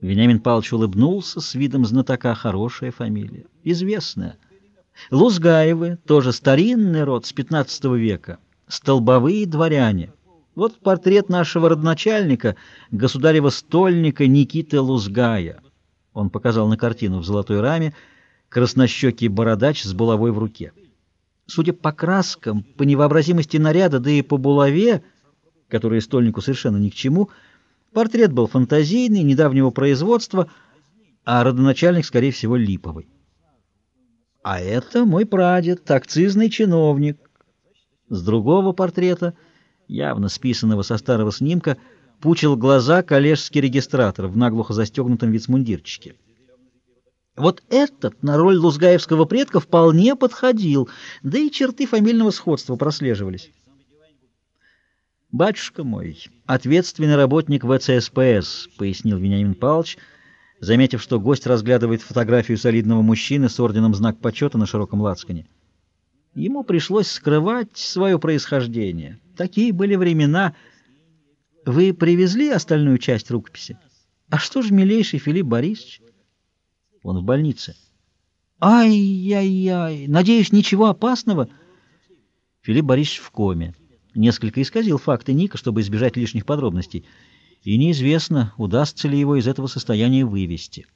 Вениамин Павлович улыбнулся с видом знатока. Хорошая фамилия, известная. Лузгаевы, тоже старинный род с 15 века, столбовые дворяне. Вот портрет нашего родначальника, государева стольника Никиты Лузгая. Он показал на картину в золотой раме краснощекий бородач с булавой в руке. Судя по краскам, по невообразимости наряда, да и по булаве, которая стольнику совершенно ни к чему, портрет был фантазийный, недавнего производства, а родоначальник, скорее всего, липовый. А это мой прадед, акцизный чиновник. С другого портрета, явно списанного со старого снимка, пучил глаза коллежский регистратор в наглухо застегнутом вицмундирчике. Вот этот на роль лузгаевского предка вполне подходил, да и черты фамильного сходства прослеживались. «Батюшка мой, ответственный работник ВЦСПС», — пояснил Вениамин Павлович, заметив, что гость разглядывает фотографию солидного мужчины с орденом «Знак почета» на широком лацкане. Ему пришлось скрывать свое происхождение. Такие были времена. Вы привезли остальную часть рукописи? А что же, милейший Филипп Борисович? Он в больнице. Ай-яй-яй, надеюсь, ничего опасного? Филипп Борисович в коме. Несколько исказил факты Ника, чтобы избежать лишних подробностей. И неизвестно, удастся ли его из этого состояния вывести.